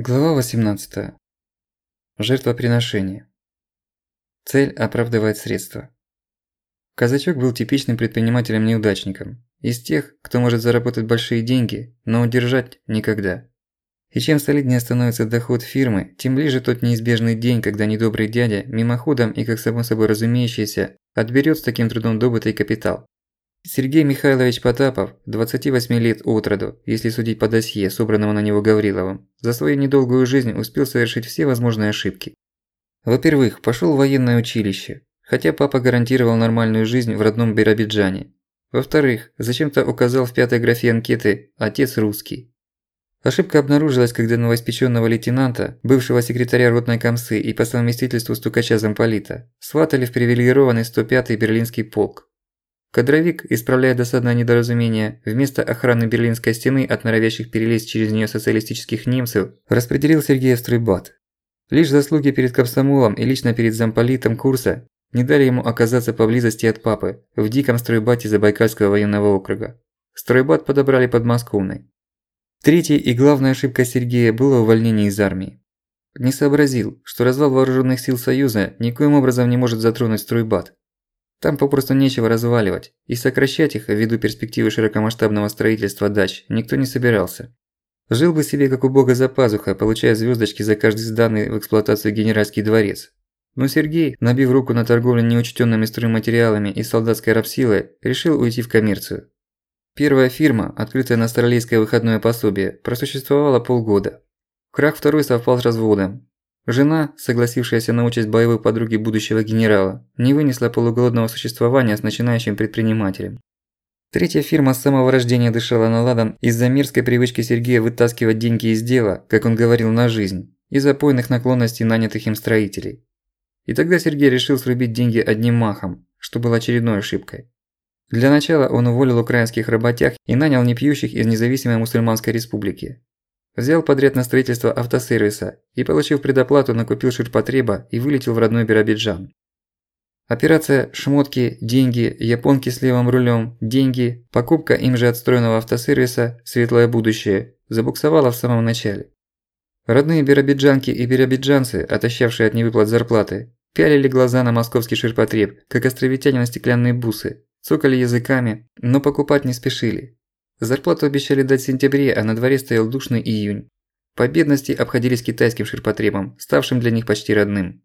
Глава 18. Жертвоприношение. Цель оправдывает средства. Казачок был типичным предпринимателем-неудачником. Из тех, кто может заработать большие деньги, но удержать – никогда. И чем солиднее становится доход фирмы, тем ближе тот неизбежный день, когда недобрый дядя, мимоходом и как само собой разумеющееся, отберет с таким трудом добытый капитал. Сергей Михайлович Потапов, 28 лет от роду, если судить по досье, собранному на него Гавриловым, за свою недолгую жизнь успел совершить все возможные ошибки. Во-первых, пошёл в военное училище, хотя папа гарантировал нормальную жизнь в родном Биробиджане. Во-вторых, зачем-то указал в пятой графе анкеты «Отец русский». Ошибка обнаружилась, когда новоиспечённого лейтенанта, бывшего секретаря ротной комсы и по совместительству стукача замполита, сватали в привилегированный 105-й берлинский полк. Кадровик, исправляя досадное недоразумение, вместо охраны Берлинской стены от норовящих перелезть через неё социалистических немцев, распределил Сергея в стройбат. Лишь заслуги перед комсомолом и лично перед замполитом курса не дали ему оказаться поблизости от папы, в диком стройбате Забайкальского военного округа. Стройбат подобрали подмосковный. Третьей и главной ошибкой Сергея было увольнение из армии. Не сообразил, что развал вооруженных сил Союза никоим образом не может затронуть стройбат. Там попросту нечего разваливать, и сокращать их ввиду перспективы широкомасштабного строительства дач никто не собирался. Жил бы себе как у бога за пазухой, получая звездочки за каждый сданный в эксплуатацию генеральский дворец. Но Сергей, набив руку на торговле неучтенными стройматериалами и солдатской рабсилой, решил уйти в коммерцию. Первая фирма, открытая на австралийское выходное пособие, просуществовала полгода. Крах второй совпал с разводом, Жена, согласившаяся на участь боевой подруги будущего генерала, не вынесла полуголодного существования с начинающим предпринимателем. Третья фирма с самого рождения дышала на ладан из-за мерзкой привычки Сергея вытаскивать деньги из дела, как он говорил, на жизнь, из запойных наклонностей нанятых им строителей. И тогда Сергей решил срубить деньги одним махом, что было очередной ошибкой. Для начала он уволил украинских работяг и нанял непьющих из независимой мусульманской республики, Взял подряд на строительство автосервиса и, получив предоплату, накупил ширпотреба и вылетел в родной Биробиджан. Операция «Шмотки», «Деньги», «Японки с левым рулем», «Деньги», покупка им же отстроенного автосервиса «Светлое будущее» забуксовала в самом начале. Родные биробиджанки и биробиджанцы, отощавшие от невыплат зарплаты, пялили глаза на московский ширпотреб, как островитяне на стеклянные бусы, цокали языками, но покупать не спешили. Зарплату обещали дать в сентябре, а на дворе стоял душный июнь. По бедности обходились китайским ширпотребом, ставшим для них почти родным.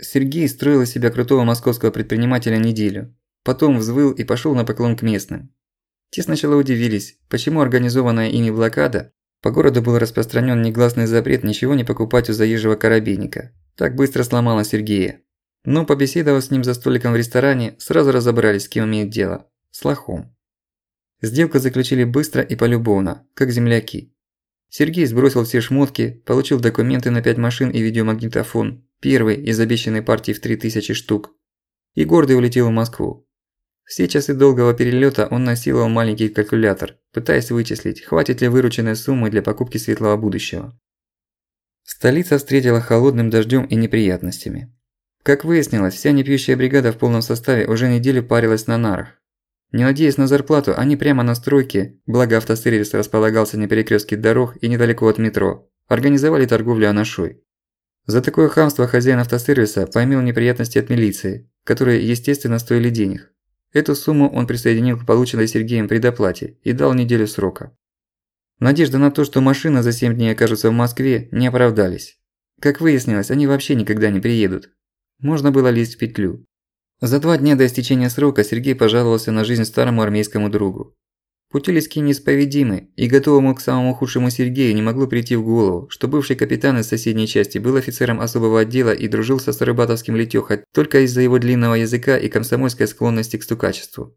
Сергей строил из себя крутого московского предпринимателя неделю. Потом взвыл и пошёл на поклон к местным. Те сначала удивились, почему организованная ими блокада, по городу был распространён негласный запрет ничего не покупать у заезжего коробейника. Так быстро сломала Сергея. Но побеседовав с ним за столиком в ресторане, сразу разобрались, с кем имеют дело. С лохом. Сделку заключили быстро и полюбовно, как земляки. Сергей сбросил все шмотки, получил документы на 5 машин и видеомагнитофон, первый из обещанной партии в 3000 штук, и гордый улетел в Москву. Все часы долгого перелёта он насиловал маленький калькулятор, пытаясь вычислить, хватит ли вырученной суммы для покупки светлого будущего. Столица встретила холодным дождём и неприятностями. Как выяснилось, вся непьющая бригада в полном составе уже неделю парилась на нарах. Не надеясь на зарплату, они прямо на стройке, благо автосервис располагался на перекрестке дорог и недалеко от метро, организовали торговлю анашой. За такое хамство хозяин автосервиса поймил неприятности от милиции, которые, естественно, стоили денег. Эту сумму он присоединил к полученной Сергеем предоплате и дал неделю срока. Надежда на то, что машина за 7 дней окажется в Москве, не оправдались. Как выяснилось, они вообще никогда не приедут. Можно было лезть в петлю. За два дня до истечения срока Сергей пожаловался на жизнь старому армейскому другу. Путилиски неисповедимы, и готовому к самому худшему Сергею не могло прийти в голову, что бывший капитан из соседней части был офицером особого отдела и дружил со Старобатовским Летёхой только из-за его длинного языка и комсомольской склонности к стукачеству.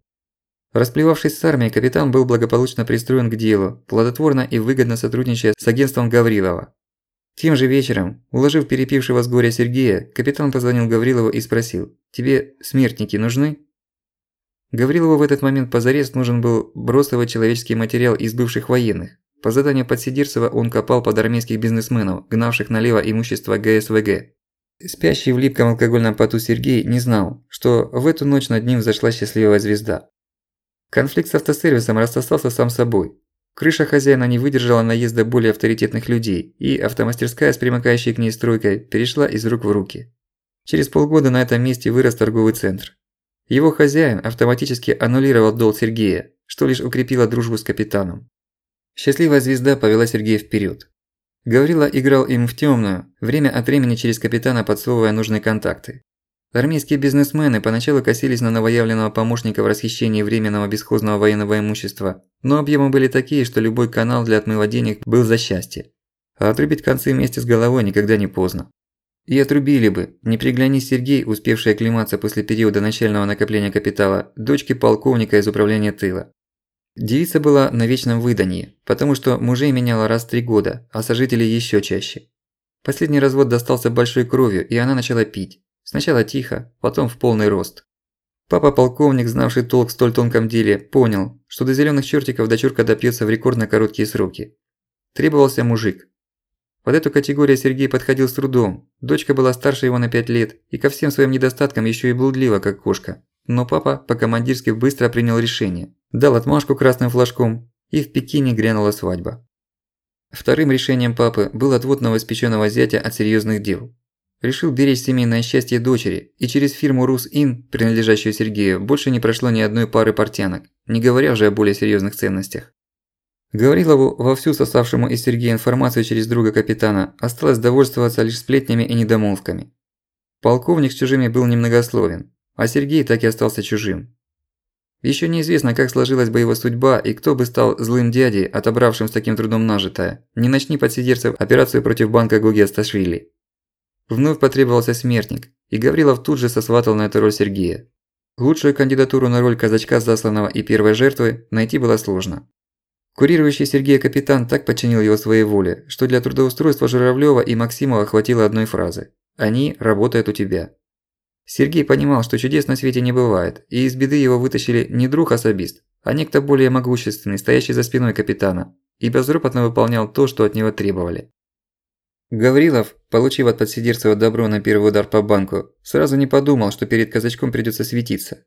Расплевавшись с армией, капитан был благополучно пристроен к делу, плодотворно и выгодно сотрудничая с агентством Гаврилова. Тем же вечером, уложив перепившего с горя Сергея, капитан позвонил Гаврилову и спросил «Тебе смертники нужны?» Гаврилову в этот момент позарез нужен был бросовый человеческий материал из бывших военных. По заданию подсидирцева он копал под армейских бизнесменов, гнавших налево имущество ГСВГ. Спящий в липком алкогольном поту Сергей не знал, что в эту ночь над ним взошла счастливая звезда. Конфликт с автосервисом рассосался сам собой. Крыша хозяина не выдержала наезда более авторитетных людей, и автомастерская с примыкающей к ней стройкой перешла из рук в руки. Через полгода на этом месте вырос торговый центр. Его хозяин автоматически аннулировал долг Сергея, что лишь укрепило дружбу с капитаном. Счастливая звезда повела Сергея вперед. Гаврила играл им в темную, время от времени через капитана подсовывая нужные контакты. Армейские бизнесмены поначалу косились на новоявленного помощника в расхищении временного бесхозного военного имущества, но объемы были такие, что любой канал для отмыва денег был за счастье. А отрубить концы вместе с головой никогда не поздно. И отрубили бы, не приглянись Сергей, успевший оклематься после периода начального накопления капитала, дочки полковника из управления тыла. Девица была на вечном выдании, потому что мужей меняла раз в три года, а сожителей ещё чаще. Последний развод достался большой кровью, и она начала пить. Сначала тихо, потом в полный рост. Папа-полковник, знавший толк в столь тонком деле, понял, что до зелёных чертиков дочурка допьётся в рекордно короткие сроки. Требовался мужик, под эту категорию Сергей подходил с трудом. Дочка была старше его на 5 лет и ко всем своим недостаткам еще и блудлива, как кошка. Но папа по-командирски быстро принял решение. Дал отмашку красным флажком, и в Пекине грянула свадьба. Вторым решением папы был отвод новоиспечённого зятя от серьёзных дел. Решил беречь семейное счастье дочери, и через фирму «Рус-Ин», принадлежащую Сергею, больше не прошло ни одной пары портянок, не говоря уже о более серьёзных ценностях. Гаврилову, вовсю сосавшему из Сергея информацию через друга капитана, осталось довольствоваться лишь сплетнями и недомолвками. Полковник с чужими был немногословен, а Сергей так и остался чужим. Ещё неизвестно, как сложилась бы его судьба и кто бы стал злым дядей, отобравшим с таким трудом нажитое. Не начни подсидерцев операцию против банка Гоги Асташвили. Вновь потребовался смертник, и Гаврилов тут же сосватал на эту роль Сергея. Лучшую кандидатуру на роль казачка засланного и первой жертвы найти было сложно. Курирующий Сергея капитан так подчинил его своей воле, что для трудоустройства Журавлёва и Максимова хватило одной фразы «Они работают у тебя». Сергей понимал, что чудес на свете не бывает, и из беды его вытащили не друг-особист, а некто более могущественный, стоящий за спиной капитана, и безропотно выполнял то, что от него требовали. Гаврилов, получив от подсидерцева добро на первый удар по банку, сразу не подумал, что перед казачком придётся светиться.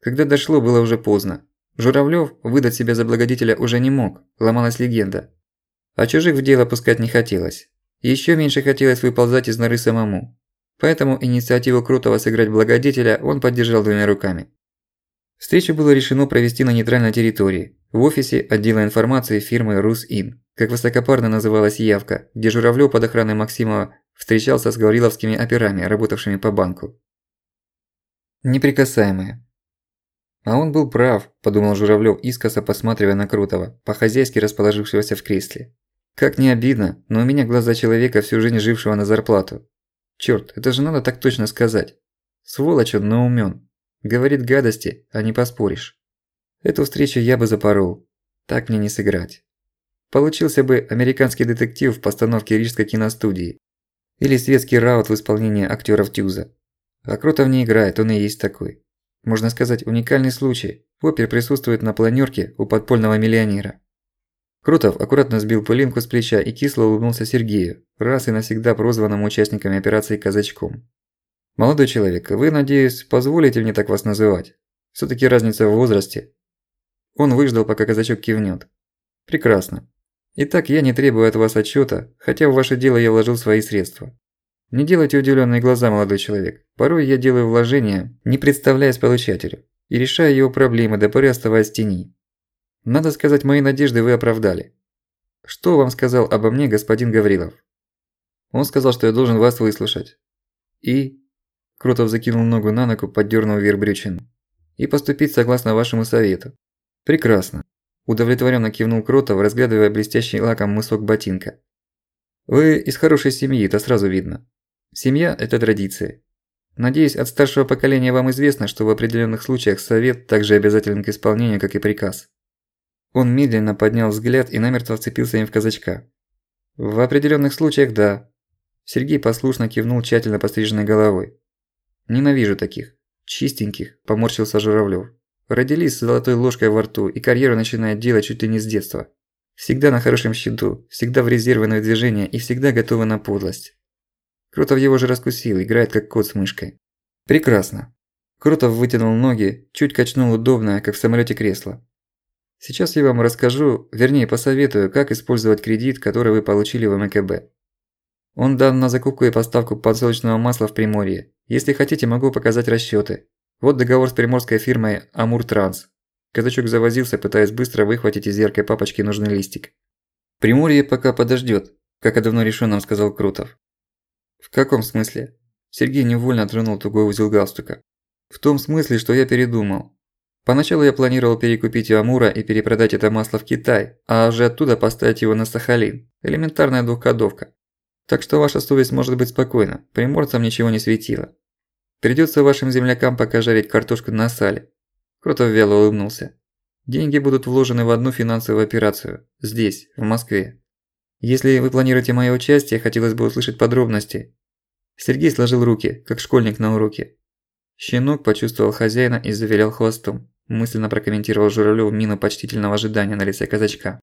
Когда дошло, было уже поздно. Журавлёв выдать себя за благодетеля уже не мог, ломалась легенда. А чужих в дело пускать не хотелось. Ещё меньше хотелось выползать из норы самому. Поэтому инициативу Крутого сыграть благодетеля он поддержал двумя руками. Встречу было решено провести на нейтральной территории, в офисе отдела информации фирмы «Рус-Ин», как высокопарно называлась явка, где Журавлёв под охраной Максимова встречался с гавриловскими операми, работавшими по банку. Неприкасаемые. А он был прав, подумал Журавлёв, искоса посматривая на Крутого, по-хозяйски расположившегося в кресле. Как не обидно, но у меня глаза человека, всю жизнь жившего на зарплату. Чёрт, это же надо так точно сказать. Сволочь он, но умён. Говорит гадости, а не поспоришь. Эту встречу я бы запорол. Так мне не сыграть. Получился бы американский детектив в постановке Рижской киностудии. Или светский раут в исполнении актёров Тюза. А Крутов не играет, он и есть такой. Можно сказать, уникальный случай. Опер присутствует на планёрке у подпольного миллионера. Крутов аккуратно сбил пылинку с плеча и кисло улыбнулся Сергею, раз и навсегда прозванному участниками операции «Казачком». «Молодой человек, вы, надеюсь, позволите мне так вас называть? Всё-таки разница в возрасте». Он выждал, пока казачок кивнёт. «Прекрасно. Итак, я не требую от вас отчёта, хотя в ваше дело я вложил свои средства. Не делайте удивленные глаза, молодой человек. Порой я делаю вложения, не представляясь получателю, и решаю его проблемы, до поры оставаясь в тени. Надо сказать, мои надежды вы оправдали. Что вам сказал обо мне господин Гаврилов? Он сказал, что я должен вас выслушать. И... Крутов закинул ногу на ногу, поддёрнул вверх брючину. И поступить согласно вашему совету. Прекрасно. Удовлетворенно кивнул Кротов, разглядывая блестящий лаком мысок ботинка. Вы из хорошей семьи, это сразу видно. Семья – это традиция. Надеюсь, от старшего поколения вам известно, что в определенных случаях совет также обязателен к исполнению, как и приказ. Он медленно поднял взгляд и намертво вцепился им в казачка. В определенных случаях – да. Сергей послушно кивнул тщательно постриженной головой. Ненавижу таких. Чистеньких, поморщился Журавлёв. Родились с золотой ложкой во рту и карьеру начинают делать чуть ли не с детства. Всегда на хорошем счету, всегда в резервное движение и всегда готовы на подлость. Крутов его же раскусил, играет как кот с мышкой. Прекрасно. Крутов вытянул ноги, чуть качнул удобное, как в самолете кресло. Сейчас я вам расскажу, вернее посоветую, как использовать кредит, который вы получили в МКБ. Он дан на закупку и поставку подсолнечного масла в Приморье. Если хотите, могу показать расчёты. Вот договор с приморской фирмой Амуртранс. Казачок завозился, пытаясь быстро выхватить из яркой папочки нужный листик. Приморье пока подождёт, как о давно решенном сказал Крутов. В каком смысле? Сергей невольно отрынул тугой узел галстука. В том смысле, что я передумал. Поначалу я планировал перекупить у Амура и перепродать это масло в Китай, а уже оттуда поставить его на Сахалин. Элементарная двухходовка. Так что ваша совесть может быть спокойна, приморцам ничего не светило. Придётся вашим землякам пока жарить картошку на сале. Кротов вяло улыбнулся. Деньги будут вложены в одну финансовую операцию. Здесь, в Москве. Если вы планируете моё участие, хотелось бы услышать подробности. Сергей сложил руки, как школьник на уроке. Щенок почувствовал хозяина и завилял хвостом мысленно прокомментировал Журавлёв мину почтительного ожидания на лице казачка.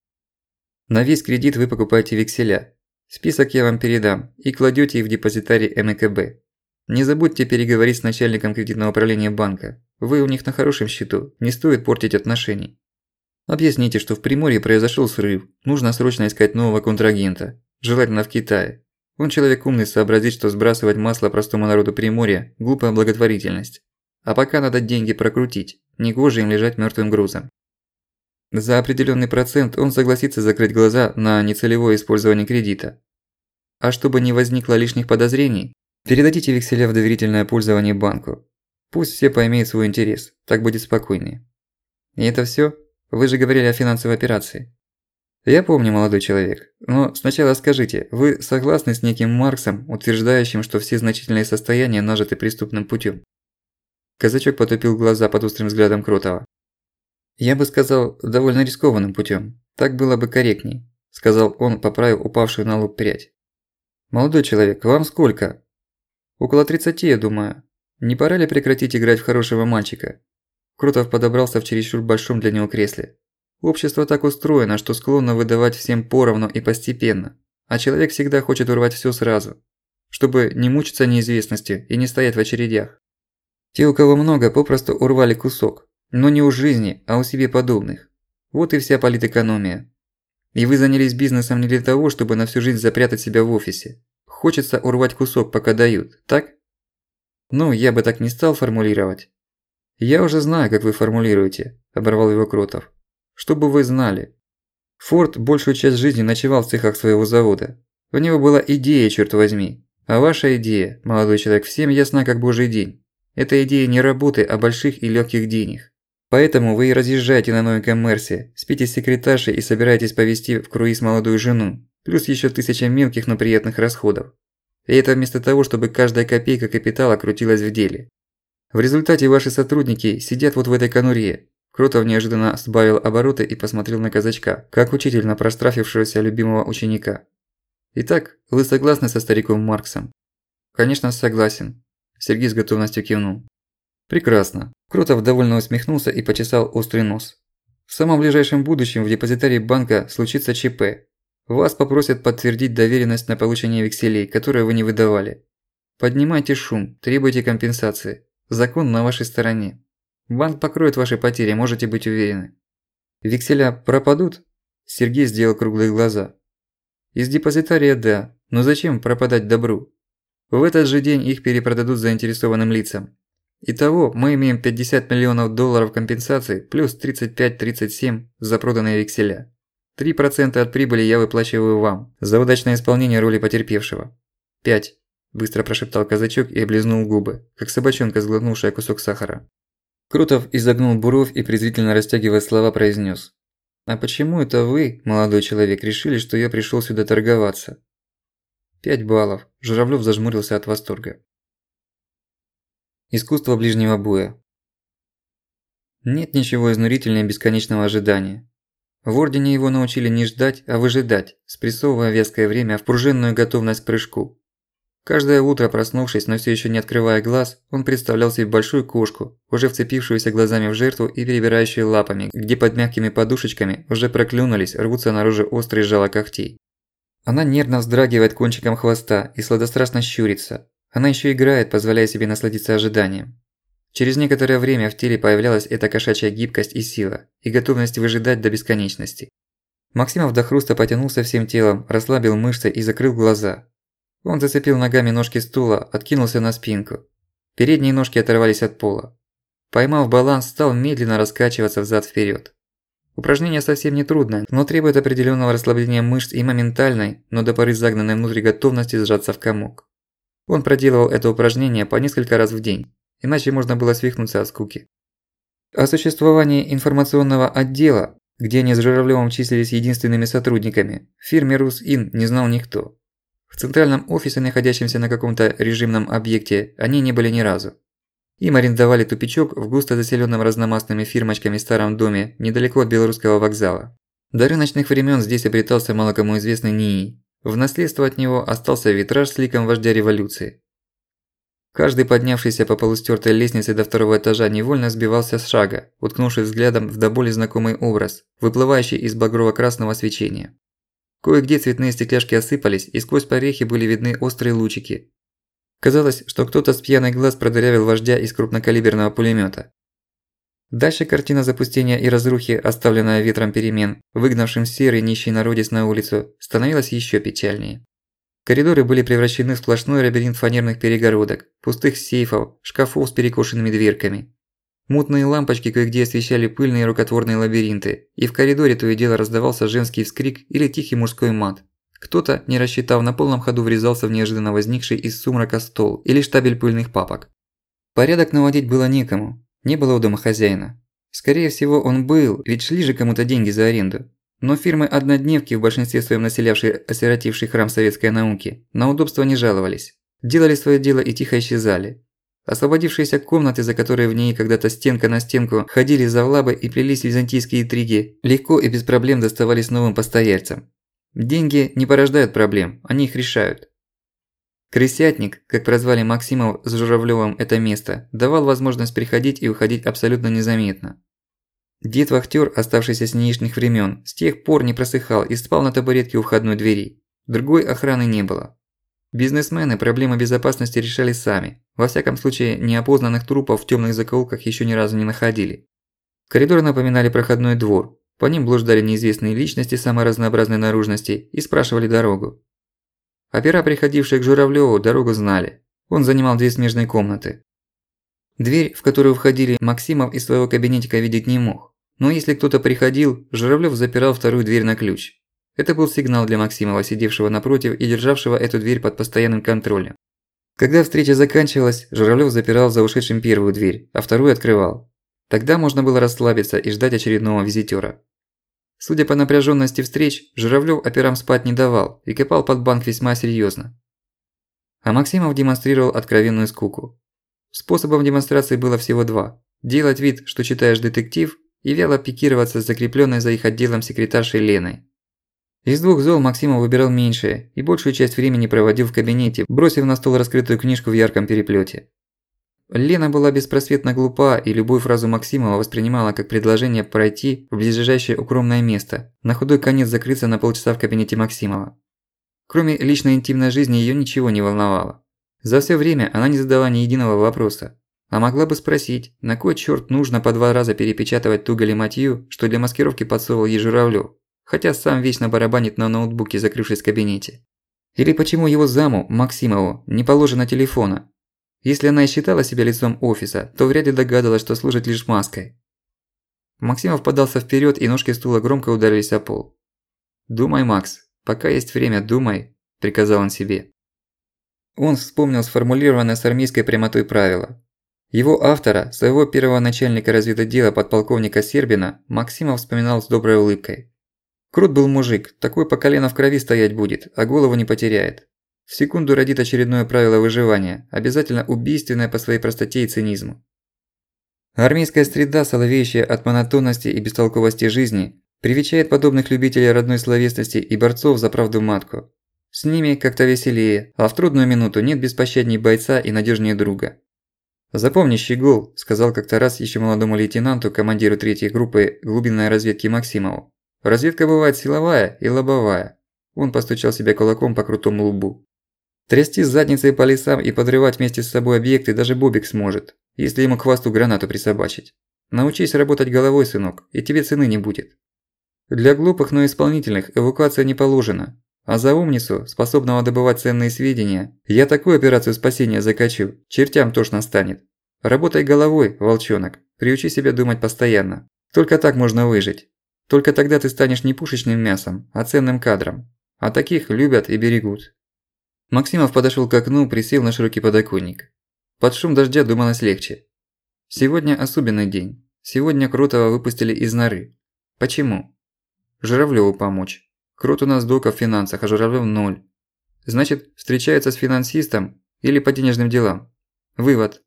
На весь кредит вы покупаете векселя. Список я вам передам и кладёте их в депозитарий МКБ. Не забудьте переговорить с начальником кредитного управления банка. Вы у них на хорошем счету, не стоит портить отношений. Объясните, что в Приморье произошёл срыв, нужно срочно искать нового контрагента, желательно в Китае. Он человек умный сообразит, что сбрасывать масло простому народу Приморья – глупая благотворительность. А пока надо деньги прокрутить. Негоже им лежать мёртвым грузом. За определённый процент он согласится закрыть глаза на нецелевое использование кредита. А чтобы не возникло лишних подозрений, передадите векселя в доверительное пользование банку. Пусть все поймеют свой интерес, так будет спокойнее. И это всё? Вы же говорили о финансовой операции. Я помню, молодой человек, но сначала скажите, вы согласны с неким Марксом, утверждающим, что все значительные состояния нажиты преступным путём? Казачок потупил глаза под острым взглядом Кротова. «Я бы сказал, довольно рискованным путём. Так было бы корректней», – сказал он, поправив упавшую на лоб прядь. «Молодой человек, вам сколько?» «Около тридцати, я думаю. Не пора ли прекратить играть в хорошего мальчика?» Крутов подобрался в чересчур большом для него кресле. «Общество так устроено, что склонно выдавать всем поровну и постепенно, а человек всегда хочет урвать всё сразу, чтобы не мучиться неизвестностью и не стоять в очередях. Те, у кого много, попросту урвали кусок. Но не у жизни, а у себе подобных. Вот и вся политэкономия. И вы занялись бизнесом не для того, чтобы на всю жизнь запрятать себя в офисе. Хочется урвать кусок, пока дают, так? Ну, я бы так не стал формулировать. Я уже знаю, как вы формулируете, оборвал его Кротов. Чтобы вы знали. Форд большую часть жизни ночевал в цехах своего завода. У него была идея, черт возьми. А ваша идея, молодой человек, всем ясна как божий день. Это идея не работы, а больших и легких денег. Поэтому вы и разъезжаете на новеньком Мерсе, спите с секретаршей и собираетесь повезти в круиз молодую жену, плюс еще тысяча мелких, но приятных расходов. И это вместо того, чтобы каждая копейка капитала крутилась в деле. В результате ваши сотрудники сидят вот в этой конуре. Кротов неожиданно сбавил обороты и посмотрел на казачка, как учитель на прострафившегося любимого ученика. Итак, вы согласны со стариком Марксом? Конечно, согласен. Сергей с готовностью кивнул. Прекрасно. Крутов довольно усмехнулся и почесал острый нос. В самом ближайшем будущем в депозитарии банка случится ЧП. Вас попросят подтвердить доверенность на получение векселей, которые вы не выдавали. Поднимайте шум, требуйте компенсации. Закон на вашей стороне. Банк покроет ваши потери, можете быть уверены. Векселя пропадут? Сергей сделал круглые глаза. Из депозитария – да, но зачем пропадать добру? В этот же день их перепродадут заинтересованным лицам. Итого мы имеем 50 миллионов долларов компенсации плюс 35-37 за проданные векселя. 3% от прибыли я выплачиваю вам за удачное исполнение роли потерпевшего. 5. Быстро прошептал казачок и облизнул губы, как собачонка, сглотнувшая кусок сахара. Крутов изогнул бровь и презрительно растягивая слова произнес: «А почему это вы, молодой человек, решили, что я пришёл сюда торговаться? Пять баллов. Журавлёв зажмурился от восторга. Искусство ближнего боя. Нет ничего изнурительнее бесконечного ожидания. В Ордене его научили не ждать, а выжидать, спрессовывая веское время в пружинную готовность к прыжку. Каждое утро, проснувшись, но всё ещё не открывая глаз, он представлял себе большую кошку, уже вцепившуюся глазами в жертву и перебирающую лапами, где под мягкими подушечками уже проклюнулись, рвутся наружу острые жало когтей. Она нервно вздрагивает кончиком хвоста и сладострастно щурится. Она ещё играет, позволяя себе насладиться ожиданием. Через некоторое время в теле появлялась эта кошачья гибкость и сила, и готовность выжидать до бесконечности. Максимов до хруста потянулся всем телом, расслабил мышцы и закрыл глаза. Он зацепил ногами ножки стула, откинулся на спинку. Передние ножки оторвались от пола. Поймав баланс, стал медленно раскачиваться взад вперед. Упражнение совсем не трудное, но требует определенного расслабления мышц и моментальной, но до поры загнанной внутрь готовности сжаться в комок. Он проделывал это упражнение по несколько раз в день, иначе можно было свихнуться от скуки. О существовании информационного отдела, где они с Журавлёвым числились единственными сотрудниками, в фирме «Русин» не знал никто. В центральном офисе, находящемся на каком-то режимном объекте, они не были ни разу. Им арендовали тупичок в густо заселенном разномастными фирмочками старом доме недалеко от Белорусского вокзала. До рыночных времен здесь обретался мало кому известный НИИ. В наследство от него остался витраж с ликом вождя революции. Каждый поднявшийся по полустёртой лестнице до второго этажа невольно сбивался с шага, уткнувшись взглядом в до боли знакомый образ, выплывающий из багрово-красного свечения. Кое-где цветные стекляшки осыпались, и сквозь порехи были видны острые лучики. Казалось, что кто-то с пьяный глаз продырявил вождя из крупнокалиберного пулемёта. Дальше картина запустения и разрухи, оставленная ветром перемен, выгнавшим серый нищий народец на улицу, становилась ещё печальнее. Коридоры были превращены в сплошной лабиринт фанерных перегородок, пустых сейфов, шкафов с перекошенными дверками. Мутные лампочки кое-где освещали пыльные рукотворные лабиринты, и в коридоре то и дело раздавался женский вскрик или тихий мужской мат. Кто-то, не рассчитав, на полном ходу врезался в неожиданно возникший из сумрака стол или штабель пыльных папок. Порядок наводить было некому, не было у дома хозяина. Скорее всего, он был, ведь шли же кому-то деньги за аренду. Но фирмы-однодневки, в большинстве своем населявшие осиротивший храм советской науки, на удобство не жаловались. Делали свое дело и тихо исчезали. Освободившиеся комнаты, за которые в ней когда-то стенка на стенку ходили за завлабы и плелись византийские интриги, легко и без проблем доставались новым постояльцам. Деньги не порождают проблем, они их решают. Крысятник, как прозвали Максимов с Журавлёвым это место, давал возможность приходить и уходить абсолютно незаметно. Дед-вахтёр, оставшийся с нынешних времен, с тех пор не просыхал и спал на табуретке у входной двери. Другой охраны не было. Бизнесмены проблемы безопасности решали сами. Во всяком случае, неопознанных трупов в тёмных закоулках ещё ни разу не находили. Коридоры напоминали проходной двор. По ним блуждали неизвестные личности самой разнообразной наружности и спрашивали дорогу. Опера, приходившие к Журавлёву, дорогу знали. Он занимал две смежные комнаты. Дверь, в которую входили, Максимов из своего кабинетика видеть не мог. Но если кто-то приходил, Журавлёв запирал вторую дверь на ключ. Это был сигнал для Максимова, сидевшего напротив и державшего эту дверь под постоянным контролем. Когда встреча заканчивалась, Журавлёв запирал за ушедшим первую дверь, а вторую открывал. Тогда можно было расслабиться и ждать очередного визитёра. Судя по напряженности встреч, Журавлёв операм спать не давал и копал под банк весьма серьезно. А Максимов демонстрировал откровенную скуку. Способов демонстрации было всего два. Делать вид, что читаешь детектив, и вяло пикироваться с закрепленной за их отделом секретаршей Леной. Из двух зол Максимов выбирал меньшее и большую часть времени проводил в кабинете, бросив на стол раскрытую книжку в ярком переплете. Лена была беспросветно глупа и любую фразу Максимова воспринимала как предложение пройти в ближайшее укромное место, на худой конец закрыться на полчаса в кабинете Максимова. Кроме личной интимной жизни её ничего не волновало. За всё время она не задала ни единого вопроса. А могла бы спросить, на кой чёрт нужно по два раза перепечатывать ту галиматью, что для маскировки подсовывал ей Журавлёв, хотя сам вечно барабанит на ноутбуке, закрывшись в кабинете. Или почему его заму, Максимову, не положено телефона? Если она и считала себя лицом офиса, то вряд ли догадалась, что служит лишь маской. Максимов подался вперёд, и ножки стула громко ударились о пол. «Думай, Макс, пока есть время, думай», – приказал он себе. Он вспомнил сформулированное с армейской прямотой правило его автора, своего первого начальника разведотдела подполковника Сербина, Максимов вспоминал с доброй улыбкой. Крут был мужик, такой по колено в крови стоять будет, а голову не потеряет. В секунду родит очередное правило выживания, обязательно убийственное по своей простоте и цинизму. Армейская среда, соловеющая от монотонности и бестолковости жизни, привечает подобных любителей родной словесности и борцов за правду матку. С ними как-то веселее, а в трудную минуту нет беспощадней бойца и надежнее друга. «Запомни, Щегол», – сказал как-то раз еще молодому лейтенанту, командиру третьей группы глубинной разведки Максимову. «Разведка бывает силовая и лобовая». Он постучал себя кулаком по крутому лбу. Трясти задницей по лесам и подрывать вместе с собой объекты даже Бобик сможет. если ему к хвосту гранату присобачить. Научись работать головой, сынок, и тебе цены не будет. Для глупых, но исполнительных эвакуация не положена. А за умницу, способного добывать ценные сведения, я такую операцию спасения закачу, чертям тошно станет. Работай головой, волчонок, приучи себя думать постоянно. Только так можно выжить. Только тогда ты станешь не пушечным мясом, а ценным кадром. А таких любят и берегут. Максимов подошёл к окну, присел на широкий подоконник. Под шум дождя думалось легче. Сегодня особенный день. Сегодня Крутого выпустили из норы. Почему? Журавлёву помочь. Крут у нас дока в финансах, а Журавлёв ноль. Значит, встречается с финансистом или по денежным делам. Вывод.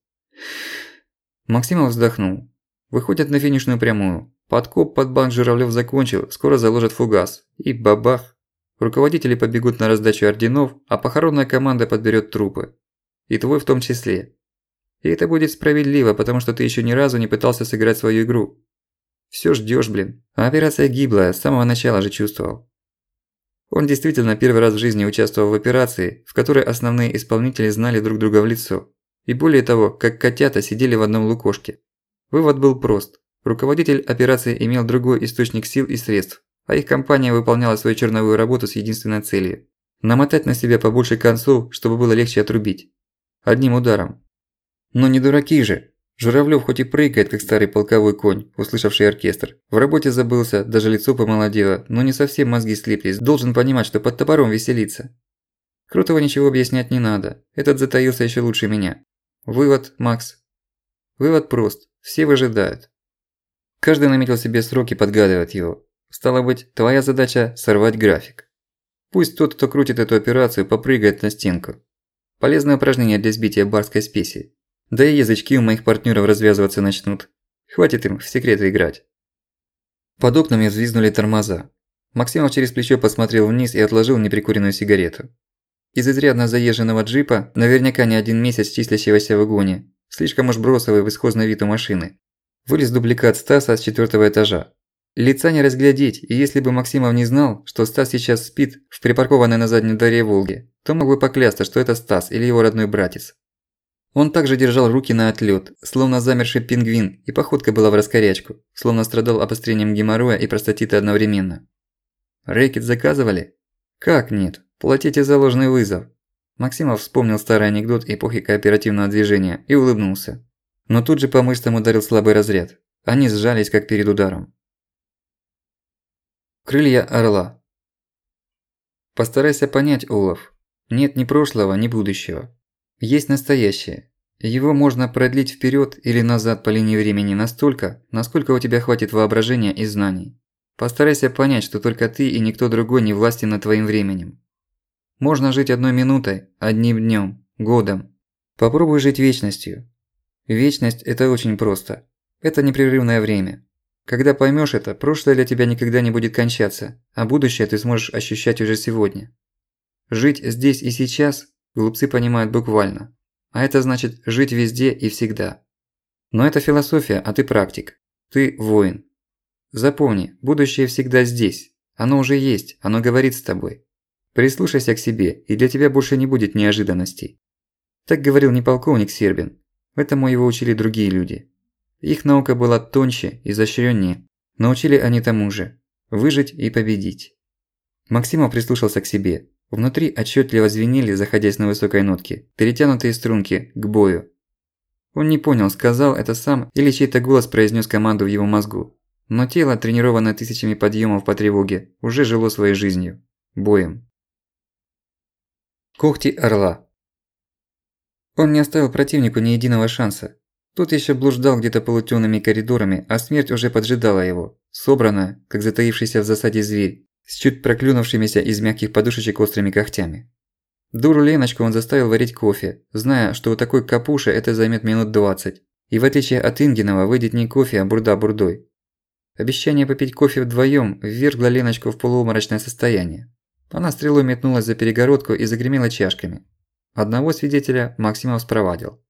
Максимов вздохнул. Выходят на финишную прямую. Подкоп под банк Журавлёв закончил, скоро заложат фугас. И бабах. Руководители побегут на раздачу орденов, а похоронная команда подберет трупы. И твой в том числе. И это будет справедливо, потому что ты еще ни разу не пытался сыграть свою игру. Все ждешь, блин. А операция гиблая, с самого начала же чувствовал. Он действительно первый раз в жизни участвовал в операции, в которой основные исполнители знали друг друга в лицо. И более того, как котята сидели в одном лукошке. Вывод был прост. Руководитель операции имел другой источник сил и средств, а их компания выполняла свою черновую работу с единственной целью – намотать на себя побольше концов, чтобы было легче отрубить. Одним ударом. Но не дураки же. Журавлёв хоть и прыгает, как старый полковой конь, услышавший оркестр. В работе забылся, даже лицо помолодело, но не совсем мозги слиплись, должен понимать, что под топором веселиться. Крутого ничего объяснять не надо, этот затаился ещё лучше меня. Вывод, Макс. Вывод прост, все выжидают. Каждый наметил себе срок и подгадывает его. Стало быть, твоя задача – сорвать график. Пусть тот, кто крутит эту операцию, попрыгает на стенку. Полезное упражнение для сбития барской спеси. Да и язычки у моих партнеров развязываться начнут. Хватит им в секреты играть. Под окнами взвизгнули тормоза. Максимов через плечо посмотрел вниз и отложил неприкуренную сигарету. Из изрядно заезженного джипа, наверняка не один месяц числящегося в вагоне, слишком уж бросовый в исходный вид у машины, Вылез дубликат Стаса с четвёртого этажа. Лица не разглядеть, и если бы Максимов не знал, что Стас сейчас спит в припаркованной на заднем дворе Волге, то мог бы поклясться, что это Стас или его родной братец. Он также держал руки на отлёт, словно замерший пингвин, и походка была в раскорячку, словно страдал обострением геморроя и простатита одновременно. «Рэкет заказывали?» «Как нет? Платите за ложный вызов». Максимов вспомнил старый анекдот эпохи кооперативного движения и улыбнулся. Но тут же по мышцам ударил слабый разряд. Они сжались, как перед ударом. Крылья орла. Постарайся понять, Олаф. Нет ни прошлого, ни будущего. Есть настоящее. Его можно продлить вперед или назад по линии времени настолько, насколько у тебя хватит воображения и знаний. Постарайся понять, что только ты и никто другой не властен над твоим временем. Можно жить одной минутой, одним днем, годом. Попробуй жить вечностью. Вечность – это очень просто. Это непрерывное время. Когда поймёшь это, прошлое для тебя никогда не будет кончаться, а будущее ты сможешь ощущать уже сегодня. Жить здесь и сейчас глупцы понимают буквально. А это значит жить везде и всегда. Но это философия, а ты практик. Ты воин. Запомни, будущее всегда здесь. Оно уже есть, оно говорит с тобой. Прислушайся к себе, и для тебя больше не будет неожиданностей. Так говорил не полковник Сербин, Этому его учили другие люди. Их наука была тоньше, изощрённее. Научили они тому же – выжить и победить. Максимов прислушался к себе. Внутри отчётливо звенели, заходясь на высокой нотке, перетянутые струнки, к бою. Он не понял, сказал это сам или чей-то голос произнёс команду в его мозгу. Но тело, тренированное тысячами подъёмов по тревоге, уже жило своей жизнью. Боем. Когти орла. Он не оставил противнику ни единого шанса. Тот еще блуждал где-то полутёмными коридорами, а смерть уже поджидала его, собранная, как затаившийся в засаде зверь, с чуть проклюнувшимися из мягких подушечек острыми когтями. Дуру Леночку он заставил варить кофе, зная, что у такой капуши это займет минут 20. И в отличие от Ингинова выйдет не кофе, а бурда бурдой. Обещание попить кофе вдвоем ввергло Леночку в полуобморочное состояние. Она стрелой метнулась за перегородку и загремела чашками. Одного свидетеля Максимов спровадил.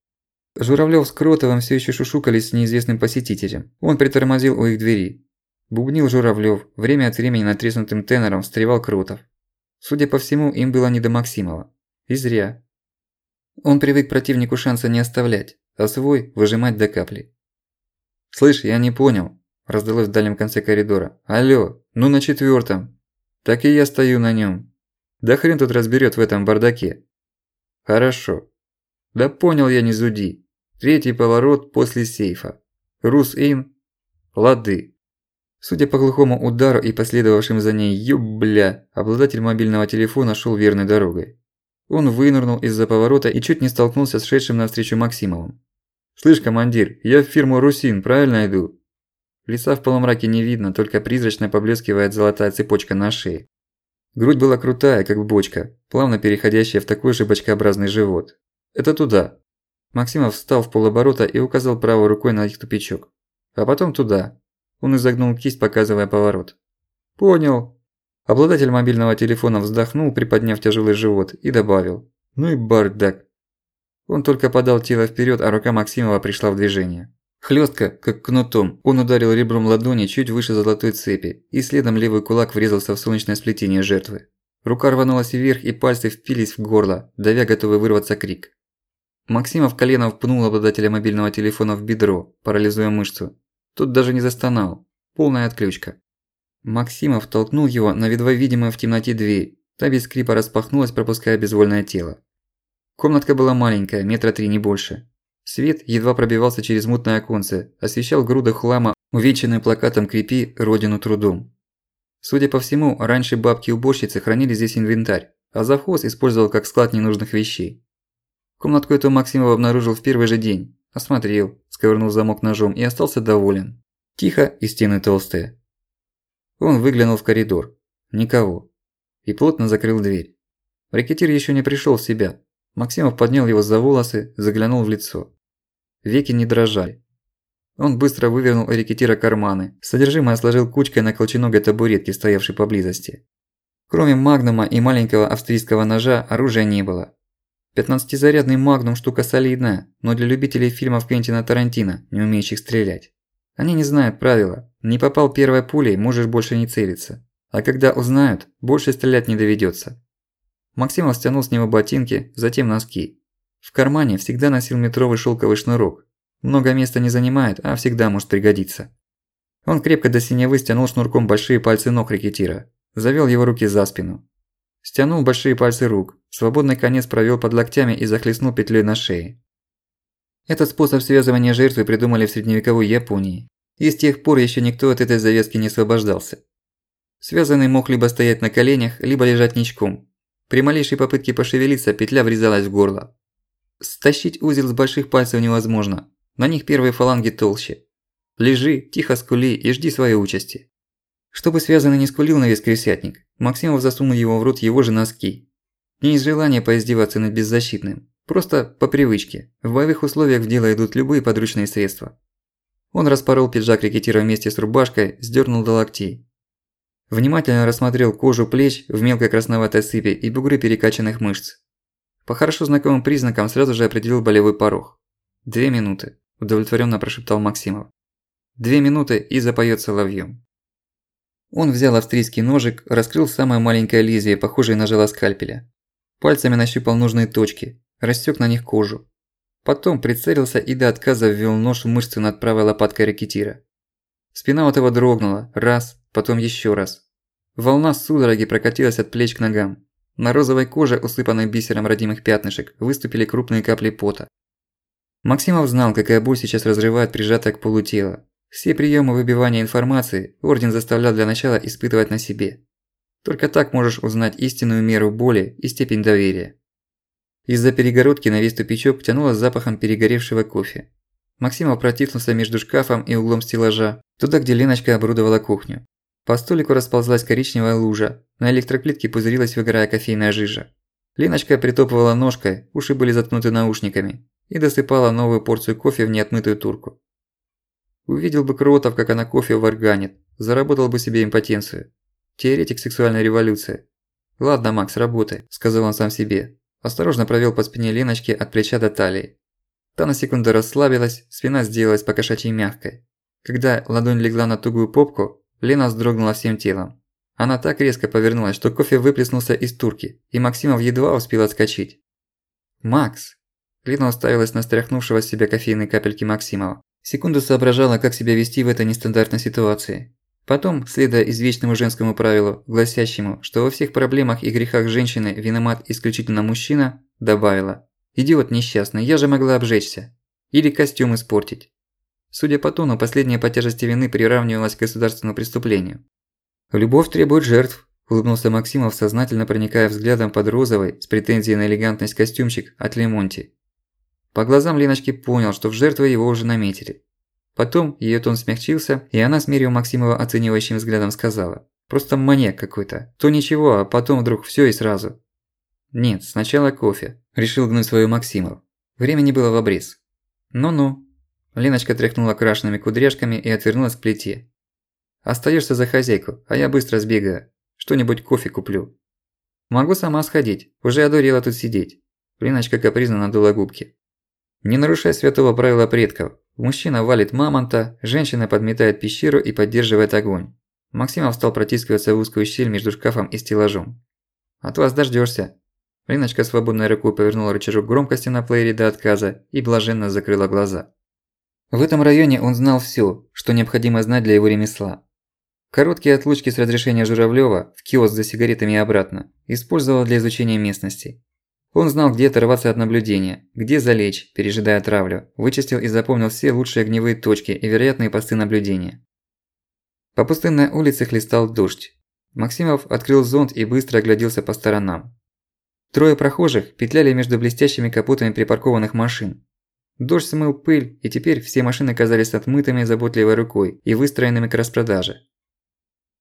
Журавлёв с Кротовым всё ещё шушукались с неизвестным посетителем. Он притормозил у их двери. Бубнил Журавлёв, время от времени натреснутым тенором встревал Кротов. Судя по всему, им было не до Максимова. И зря. Он привык противнику шанса не оставлять. а свой выжимать до капли. «Слышь, я не понял», – раздалось в дальнем конце коридора. «Алло, ну на четвёртом. Так и я стою на нём. Да хрен тут разберёт в этом бардаке». «Хорошо. Да понял я, не зуди. Третий поворот после сейфа. Рус-ин. Лады». Судя по глухому удару и последовавшим за ней «юбля», обладатель мобильного телефона шёл верной дорогой. Он вынырнул из-за поворота и чуть не столкнулся с шедшим навстречу Максимовым. «Слышь, командир, я в фирму «Русин», правильно иду?» Лица в полумраке не видно, только призрачно поблескивает золотая цепочка на шее. Грудь была крутая, как бочка, плавно переходящая в такой же бочкообразный живот. «Это туда». Максимов встал в полоборота и указал правой рукой на их тупичок. «А потом туда». Он изогнул кисть, показывая поворот. «Понял». Обладатель мобильного телефона вздохнул, приподняв тяжелый живот, и добавил. «Ну и бардак. Он только подал тело вперед, а рука Максимова пришла в движение. Хлестко, как кнутом, он ударил ребром ладони чуть выше золотой цепи, и следом левый кулак врезался в солнечное сплетение жертвы. Рука рванулась вверх, и пальцы впились в горло, давя готовый вырваться крик. Максимов коленом пнул обладателя мобильного телефона в бедро, парализуя мышцу. Тот даже не застонал. Полная отключка. Максимов толкнул его на едва видимую в темноте дверь. Та без скрипа распахнулась, пропуская безвольное тело. Комнатка была маленькая, метра три не больше. Свет едва пробивался через мутное оконце, освещал груда хлама, увеченную плакатом «Крепи родину трудом». Судя по всему, раньше бабки-уборщицы хранили здесь инвентарь, а завхоз использовал как склад ненужных вещей. Комнатку эту Максимов обнаружил в первый же день. Осмотрел, сковырнул замок ножом и остался доволен. Тихо и стены толстые. Он выглянул в коридор. Никого. И плотно закрыл дверь. Рекетир еще не пришел в себя, Максимов поднял его за волосы, заглянул в лицо. Веки не дрожали. Он быстро вывернул у рекетира карманы, содержимое сложил кучкой на колченогой табуретке, стоявшей поблизости. Кроме магнума и маленького австрийского ножа, оружия не было. 15-зарядный магнум штука солидная, но для любителей фильмов Квентина Тарантино, не умеющих стрелять. Они не знают правила. Не попал первой пулей, можешь больше не целиться. А когда узнают, больше стрелять не доведётся. Максимов стянул с него ботинки, затем носки. В кармане всегда носил метровый шелковый шнурок. Много места не занимает, а всегда может пригодиться. Он крепко до синевы стянул шнурком большие пальцы ног рекетира. Завел его руки за спину. Стянул большие пальцы рук, свободный конец провел под локтями и захлестнул петлей на шее. Этот способ связывания жертвы придумали в средневековой Японии. И с тех пор еще никто от этой завязки не освобождался. Связанный мог либо стоять на коленях, либо лежать ничком, при малейшей попытке пошевелиться петля врезалась в горло. Стащить узел с больших пальцев невозможно, на них первые фаланги толще. Лежи, тихо скули и жди своей участи. Чтобы связанный не скулил на весь крысятник, Максимов засунул его в рот его же носки. Не из желания поиздеваться над беззащитным, просто по привычке. В боевых условиях в дело идут любые подручные средства. Он распорол пиджак рекетира вместе с рубашкой, сдёрнул до локтей. Внимательно рассмотрел кожу плеч в мелкой красноватой сыпи и бугры перекачанных мышц. По хорошо знакомым признакам сразу же определил болевой порог. «Две минуты», – удовлетворенно прошептал Максимов. «Две минуты и запоёт соловьём». Он взял австрийский ножик, раскрыл самое маленькое лезвие, похожее на жало скальпеля. Пальцами нащупал нужные точки, растёк на них кожу. Потом прицелился и до отказа ввёл нож в мышцу над правой лопаткой ракетира. Спина у того дрогнула, раз, потом еще раз. Волна судороги прокатилась от плеч к ногам. На розовой коже, усыпанной бисером родимых пятнышек, выступили крупные капли пота. Максимов знал, какая боль сейчас разрывает прижатое к полу тело. Все приемы выбивания информации Орден заставлял для начала испытывать на себе. Только так можешь узнать истинную меру боли и степень доверия. Из-за перегородки на весь тупичок тянуло запахом перегоревшего кофе. Максимов протиснулся между шкафом и углом стеллажа, туда, где Леночка оборудовала кухню. По столику расползлась коричневая лужа, на электроплитке пузырилась, выгорая кофейная жижа. Леночка притопывала ножкой, уши были заткнуты наушниками, и досыпала новую порцию кофе в неотмытую турку. Увидел бы Кротов, как она кофе варганит, заработал бы себе импотенцию. Теоретик сексуальной революции. «Ладно, Макс, работай», – сказал он сам себе. Осторожно провел по спине Леночки от плеча до талии. Та на секунду расслабилась, спина сделалась покошачьей мягкой. Когда ладонь легла на тугую попку, Лена вздрогнула всем телом. Она так резко повернулась, что кофе выплеснулся из турки, и Максимов едва успел отскочить. «Макс!» Лина уставилась на стряхнувшего с себя кофейные капельки Максимова. Секунду соображала, как себя вести в этой нестандартной ситуации. Потом, следуя извечному женскому правилу, гласящему, что во всех проблемах и грехах женщины виноват исключительно мужчина, добавила «Идиот несчастный, я же могла обжечься. Или костюм испортить». Судя по тону, последняя по тяжести вины приравнивалась к государственному преступлению. «Любовь требует жертв», – улыбнулся Максимов, сознательно проникая взглядом под розовый, с претензией на элегантность костюмчик от Лемонти. По глазам Леночки понял, что в жертвы его уже наметили. Потом её тон смягчился, и она, смерив Максимова оценивающим взглядом, сказала. «Просто маньяк какой-то. То ничего, а потом вдруг всё и сразу». «Нет, сначала кофе», – решил гнуть свою Максимов. Времени было в обрез. «Ну-ну». Леночка тряхнула крашенными кудряшками и отвернулась к плите. «Остаешься за хозяйку, а я быстро сбегаю. Что-нибудь кофе куплю». «Могу сама сходить. Уже одурела тут сидеть». Леночка капризно надула губки. «Не нарушай святого правила предков. Мужчина валит мамонта, женщина подметает пещеру и поддерживает огонь. Максимов стал протискиваться в узкую щель между шкафом и стеллажом. «От вас дождёшься». Риночка свободной рукой повернула рычажок громкости на плеере до отказа и блаженно закрыла глаза. В этом районе он знал всё, что необходимо знать для его ремесла. Короткие отлучки с разрешения Журавлёва в киоск за сигаретами и обратно использовал для изучения местности. Он знал, где оторваться от наблюдения, где залечь, пережидая травлю, вычистил и запомнил все лучшие огневые точки и вероятные посты наблюдения. По пустынной улице хлестал дождь. Максимов открыл зонт и быстро огляделся по сторонам. Трое прохожих петляли между блестящими капотами припаркованных машин. Дождь смыл пыль, и теперь все машины казались отмытыми заботливой рукой и выстроенными к распродаже.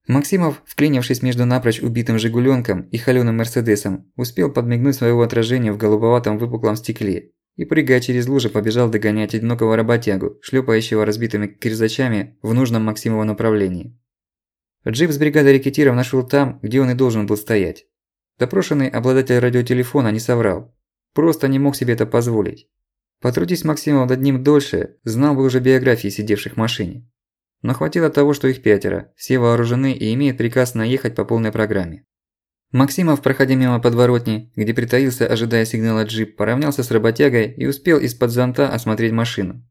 Максимов, вклинившись между напрочь убитым «Жигуленком» и холёным «Мерседесом», успел подмигнуть своего отражению в голубоватом выпуклом стекле и, прыгая через лужи, побежал догонять одинокого работягу, шлёпающего разбитыми кирзачами в нужном Максимову направлении. Джип с бригадой рекетиров нашёл там, где он и должен был стоять. Допрошенный обладатель радиотелефона не соврал. Просто не мог себе это позволить. Потрудись Максимов над ним дольше, знал бы уже биографии сидевших в машине. Но хватило того, что их пятеро, все вооружены и имеют приказ наехать по полной программе. Максимов, проходя мимо подворотни, где притаился, ожидая сигнала джип, поравнялся с работягой и успел из-под зонта осмотреть машину.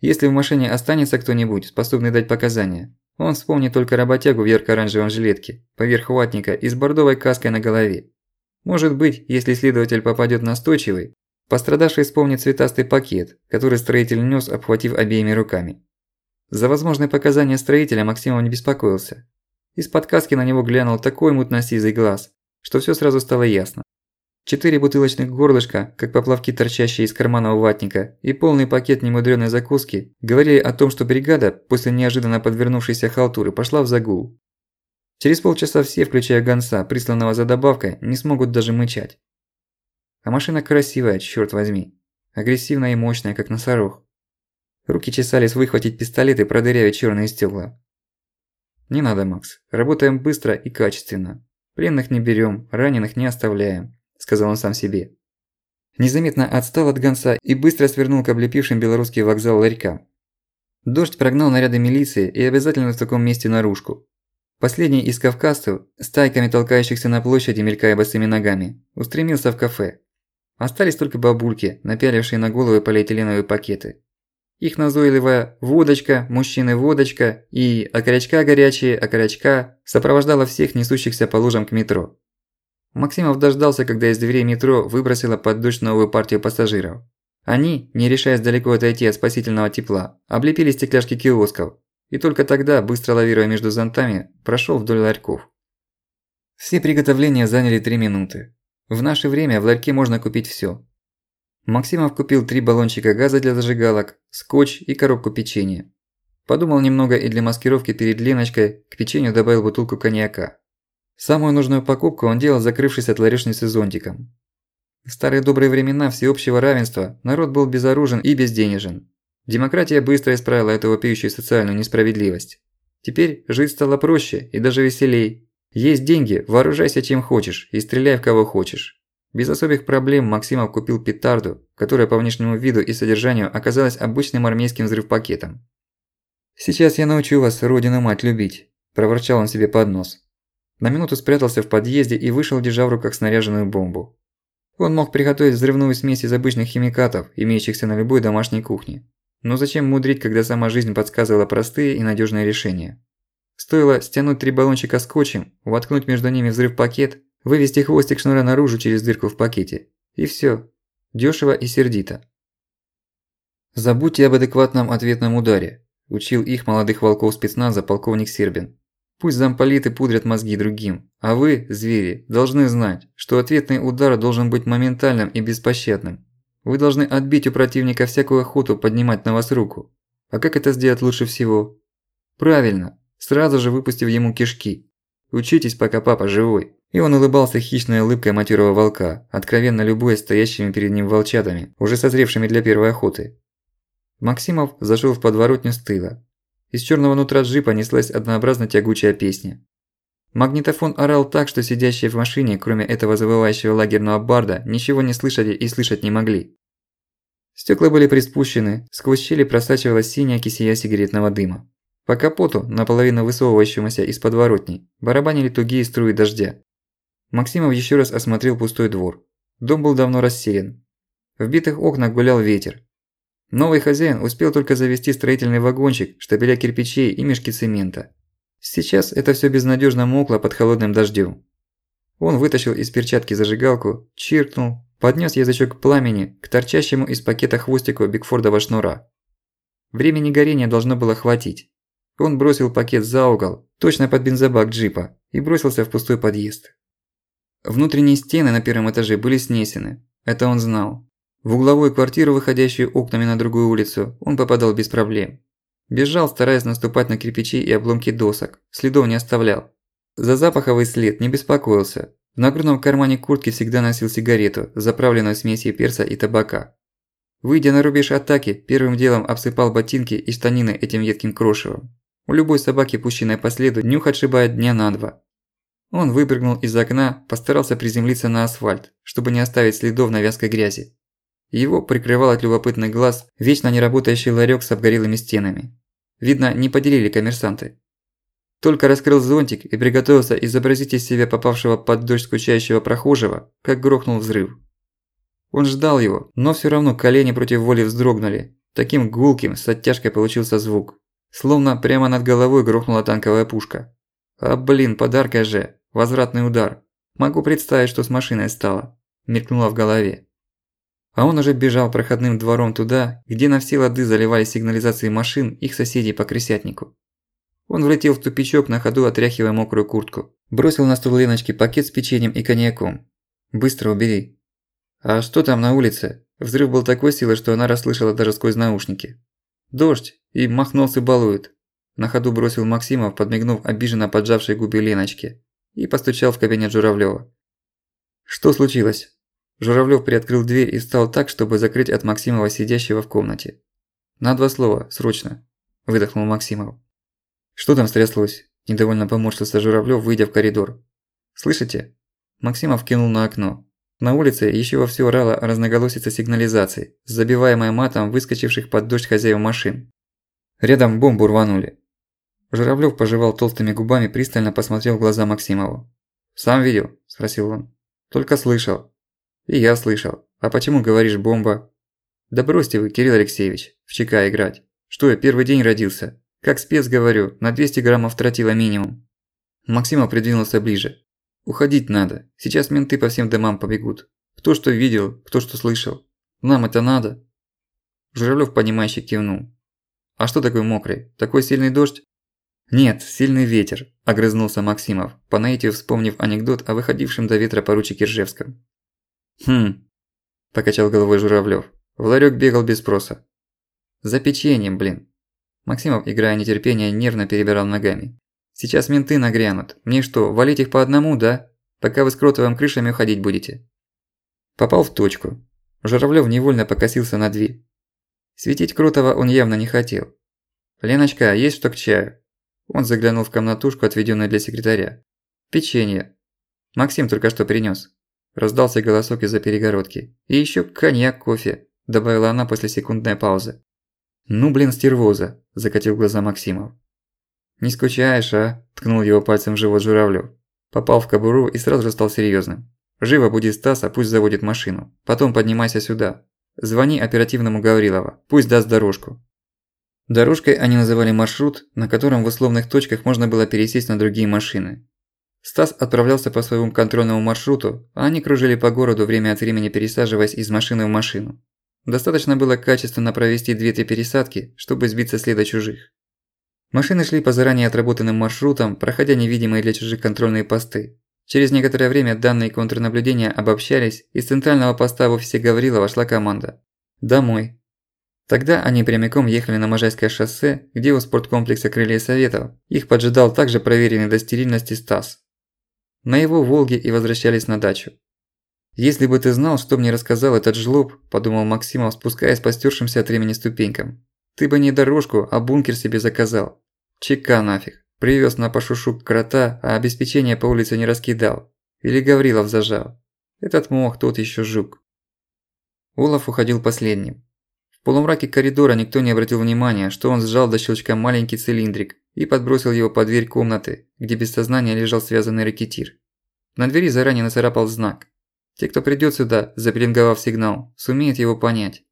Если в машине останется кто-нибудь, способный дать показания, он вспомнит только работягу в ярко-оранжевом жилетке, поверх ватника и с бордовой каской на голове. Может быть, если следователь попадет настойчивый, пострадавший вспомнит цветастый пакет, который строитель нёс, обхватив обеими руками. За возможные показания строителя Максимов не беспокоился. Из-под каски на него глянул такой мутно-сизый глаз, что всё сразу стало ясно. Четыре бутылочных горлышка, как поплавки, торчащие из карманного ватника, и полный пакет немудрёной закуски говорили о том, что бригада, после неожиданно подвернувшейся халтуры, пошла в загул. Через полчаса все, включая гонца, присланного за добавкой, не смогут даже мычать. А машина красивая, чёрт возьми. Агрессивная и мощная, как носорог. Руки чесались выхватить пистолет и продырявить чёрные стёкла. «Не надо, Макс. Работаем быстро и качественно. Пленных не берём, раненых не оставляем», – сказал он сам себе. Незаметно отстал от гонца и быстро свернул к облепившим белорусский вокзал ларькам. Дождь прогнал наряды милиции и обязательно в таком месте наружку. Последний из кавказцев, стайками толкающихся на площади, мелькая босыми ногами, устремился в кафе. Остались только бабульки, напялившие на головы полиэтиленовые пакеты. Их назойливая «водочка», «мужчины водочка» и «окорячка горячие, окорячка» сопровождала всех несущихся по лужам к метро. Максимов дождался, когда из дверей метро выбросила под дождь новую партию пассажиров. Они, не решаясь далеко отойти от спасительного тепла, облепили стекляшки киосков, и только тогда, быстро лавируя между зонтами, прошёл вдоль ларьков. Все приготовления заняли три минуты. В наше время в ларьке можно купить всё, Максимов купил три баллончика газа для зажигалок, скотч и коробку печенья. Подумал немного и для маскировки перед Леночкой к печенью добавил бутылку коньяка. Самую нужную покупку он делал, закрывшись от ларёшницы зонтиком. В старые добрые времена всеобщего равенства народ был безоружен и безденежен. Демократия быстро исправила эту вопиющую социальную несправедливость. Теперь жить стало проще и даже веселей. Есть деньги, вооружайся чем хочешь и стреляй в кого хочешь. Без особых проблем Максимов купил петарду, которая по внешнему виду и содержанию оказалась обычным армейским взрывпакетом. «Сейчас я научу вас, родину-мать, любить», – проворчал он себе под нос. На минуту спрятался в подъезде и вышел, держа в руках снаряженную бомбу. Он мог приготовить взрывную смесь из обычных химикатов, имеющихся на любой домашней кухне. Но зачем мудрить, когда сама жизнь подсказывала простые и надежные решения? Стоило стянуть три баллончика скотчем, воткнуть между ними взрыв-пакет, вывести хвостик шнура наружу через дырку в пакете. И всё. Дёшево и сердито. «Забудьте об адекватном ответном ударе», – учил их молодых волков спецназа полковник Сербин. «Пусть замполиты пудрят мозги другим, а вы, звери, должны знать, что ответный удар должен быть моментальным и беспощадным. Вы должны отбить у противника всякую охоту поднимать на вас руку. А как это сделать лучше всего? Правильно, сразу же выпустив ему кишки. Учитесь, пока папа живой». И он улыбался хищной улыбкой матерого волка, откровенно любуясь стоящими перед ним волчатами, уже созревшими для первой охоты. Максимов зашел в подворотню с тыла. Из черного нутра джипа неслась однообразно тягучая песня. Магнитофон орал так, что сидящие в машине, кроме этого завывающего лагерного барда, ничего не слышали и слышать не могли. Стекла были приспущены, сквозь щели просачивалась синяя кисия сигаретного дыма. По капоту, наполовину высовывающемуся из подворотни, барабанили тугие струи дождя. Максимов еще раз осмотрел пустой двор. Дом был давно расселен. В битых окнах гулял ветер, Новый хозяин успел только завести строительный вагончик, штабеля кирпичей и мешки цемента. Сейчас это всё безнадёжно мокло под холодным дождём. Он вытащил из перчатки зажигалку, чиркнул, поднёс язычок пламени к торчащему из пакета хвостику Бигфордова шнура. Времени горения должно было хватить. Он бросил пакет за угол, точно под бензобак джипа, и бросился в пустой подъезд. Внутренние стены на первом этаже были снесены. Это он знал. В угловую квартиру, выходящую окнами на другую улицу, он попадал без проблем. Бежал, стараясь наступать на кирпичи и обломки досок, следов не оставлял. За запаховый след не беспокоился. В нагрудном кармане куртки всегда носил сигарету, заправленную смесью перца и табака. Выйдя на рубеж атаки, первым делом обсыпал ботинки и штанины этим едким крошевом. У любой собаки, пущенной по следу, нюх отшибает дня на два. Он выпрыгнул из окна, постарался приземлиться на асфальт, чтобы не оставить следов на вязкой грязи. Его прикрывал от любопытных глаз вечно неработающий ларек с обгорелыми стенами. Видно, не поделили коммерсанты. Только раскрыл зонтик и приготовился изобразить из себя попавшего под дождь скучающего прохожего, как грохнул взрыв. Он ждал его, но всё равно колени против воли вздрогнули. Таким гулким с оттяжкой получился звук. Словно прямо над головой грохнула танковая пушка. А блин, подарка же, возвратный удар. Могу представить, что с машиной стало. Мелькнуло в голове. А он уже бежал проходным двором туда, где на все лады заливали сигнализации машин их соседей по крысятнику. Он влетел в тупичок на ходу, отряхивая мокрую куртку. Бросил на стол Леночки пакет с печеньем и коньяком. «Быстро убери». «А что там на улице?» Взрыв был такой силы, что она расслышала даже сквозь наушники. «Дождь!» И махнулся балует. На ходу бросил Максимов, подмигнув обиженно поджавшей губе Леночки. И постучал в кабинет Журавлёва. «Что случилось?» Журавлёв приоткрыл дверь и встал так, чтобы закрыть от Максимова сидящего в комнате. «На два слова, срочно», – выдохнул Максимов. «Что там стряслось?» – недовольно поморщился Журавлёв, выйдя в коридор. «Слышите?» Максимов кинул на окно. На улице ещё вовсю орала разноголосица сигнализации, забиваемая матом выскочивших под дождь хозяев машин. Рядом бомбу рванули. Журавлёв пожевал толстыми губами, пристально посмотрел в глаза Максимову. «Сам видел?» – спросил он. «Только слышал. И я слышал. А почему говоришь бомба? Да бросьте вы, Кирилл Алексеевич, в ЧК играть. Что я первый день родился? Как спец говорю, на 200 граммов тротила минимум. Максима придвинулся ближе. Уходить надо. Сейчас менты по всем домам побегут. Кто что видел, кто что слышал. Нам это надо. Журавлёв понимающе кивнул. А что такой мокрый? Такой сильный дождь? Нет, сильный ветер, огрызнулся Максимов, по наитию вспомнив анекдот о выходившем до ветра поручике Ржевском. «Хм», – покачал головой Журавлёв. В ларёк бегал без спроса. «За печеньем, блин». Максимов, играя нетерпение, нервно перебирал ногами. «Сейчас менты нагрянут. Мне что, валить их по одному, да? Пока вы с Кротовым крышами уходить будете?» Попал в точку. Журавлёв невольно покосился на дверь. Светить Кротова он явно не хотел. «Леночка, есть что к чаю?» Он заглянул в комнатушку, отведённую для секретаря. «Печенье. Максим только что принёс. Раздался голосок из-за перегородки. «И ещё коньяк, кофе», – добавила она после секундной паузы. «Ну, блин, стервоза», – закатил глаза Максимов. «Не скучаешь, а?» – ткнул его пальцем в живот Журавлёв. Попал в кобуру и сразу же стал серьёзным. Живо буди Стаса, пусть заводит машину. Потом поднимайся сюда. Звони оперативному Гаврилова, пусть даст дорожку. Дорожкой они называли маршрут, на котором в условных точках можно было пересесть на другие машины. Стас отправлялся по своему контрольному маршруту, а они кружили по городу время от времени пересаживаясь из машины в машину. Достаточно было качественно провести 2-3 пересадки, чтобы сбиться следа чужих. Машины шли по заранее отработанным маршрутам, проходя невидимые для чужих контрольные посты. Через некоторое время данные контрнаблюдения обобщались, и с центрального поста в офисе Гаврилова шла команда. «Домой». Тогда они прямиком ехали на Можайское шоссе, где у спорткомплекса «Крылья Советов» их поджидал также проверенный до стерильности Стас. На его «Волге» и возвращались на дачу. «Если бы ты знал, что мне рассказал этот жлоб», – подумал Максимов, спускаясь по стёршимся от времени ступенькам. «Ты бы не дорожку, а бункер себе заказал. Чека нафиг. Привез на пошушук крота, а обеспечение по улице не раскидал. Или Гаврилов зажал. Этот мох тот еще жук. Олаф уходил последним. В полумраке коридора никто не обратил внимания, что он сжал до щелчка маленький цилиндрик и подбросил его под дверь комнаты, где без сознания лежал связанный ракетир. На двери заранее нацарапал знак. Те, кто придёт сюда, запеленговав сигнал, сумеют его понять.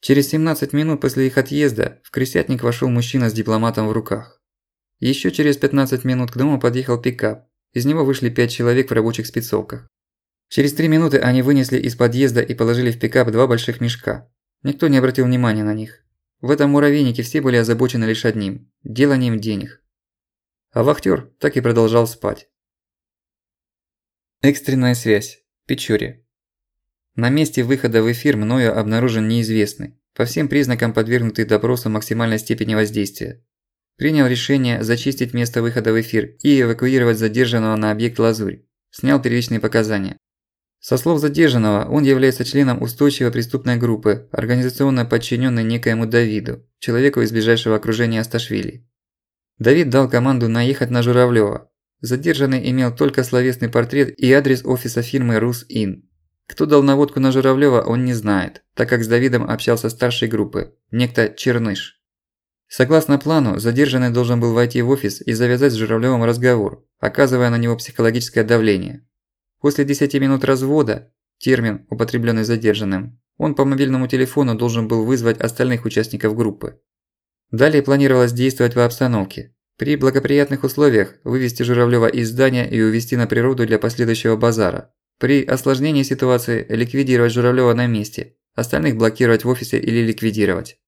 Через 17 минут после их отъезда в Крысятник вошел мужчина с дипломатом в руках. Еще через 15 минут к дому подъехал пикап. Из него вышли 5 человек в рабочих спецовках. Через 3 минуты они вынесли из подъезда и положили в пикап два больших мешка. Никто не обратил внимания на них. В этом муравейнике все были озабочены лишь одним – деланием денег. А вахтер так и продолжал спать. Экстренная связь. Печоре. На месте выхода в эфир мною обнаружен неизвестный, по всем признакам подвергнутый допросу максимальной степени воздействия. Принял решение зачистить место выхода в эфир и эвакуировать задержанного на объект «Лазурь». Снял первичные показания. Со слов задержанного, он является членом устойчивой преступной группы, организационно подчиненной некоему Давиду, человеку из ближайшего окружения Асташвили. Давид дал команду наехать на Журавлёва. Задержанный имел только словесный портрет и адрес офиса фирмы «Рус-Ин». Кто дал наводку на Журавлёва, он не знает, так как с Давидом общался старшей группы, некто Черныш. Согласно плану, задержанный должен был войти в офис и завязать с Журавлёвым разговор, оказывая на него психологическое давление. После 10 минут развода, термин, употреблённый задержанным, он по мобильному телефону должен был вызвать остальных участников группы. Далее планировалось действовать в обстановке. При благоприятных условиях вывести Журавлёва из здания и увезти на природу для последующего базара, при осложнении ситуации ликвидировать Журавлёва на месте, остальных блокировать в офисе или ликвидировать.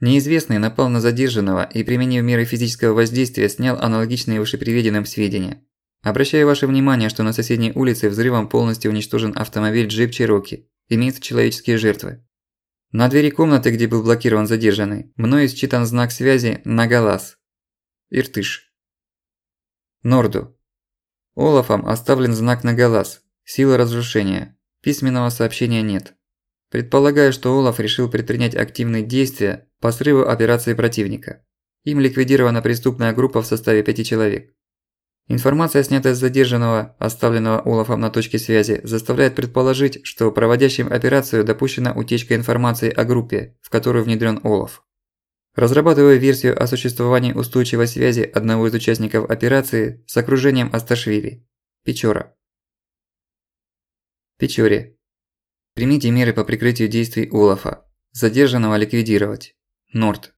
Неизвестный напал на задержанного и, применив меры физического воздействия, снял аналогичные вышеприведенным сведения. Обращаю ваше внимание, что на соседней улице взрывом полностью уничтожен автомобиль джип Cherokee. Имеются человеческие жертвы. На двери комнаты, где был блокирован задержанный, мною считан знак связи на галас. Иртыш. Норду. Олафом оставлен знак на галас. Сила разрушения. Письменного сообщения нет. Предполагаю, что Олаф решил предпринять активные действия по срыву операции противника. Им ликвидирована преступная группа в составе пяти человек. Информация, снятая с задержанного, оставленного Олафом на точке связи, заставляет предположить, что проводящим операцию допущена утечка информации о группе, в которую внедрен Олаф. Разрабатывая версию о существовании устойчивой связи одного из участников операции с окружением Асташвили. Печора. Печоре. Примите меры по прикрытию действий Олафа. Задержанного ликвидировать. Норд.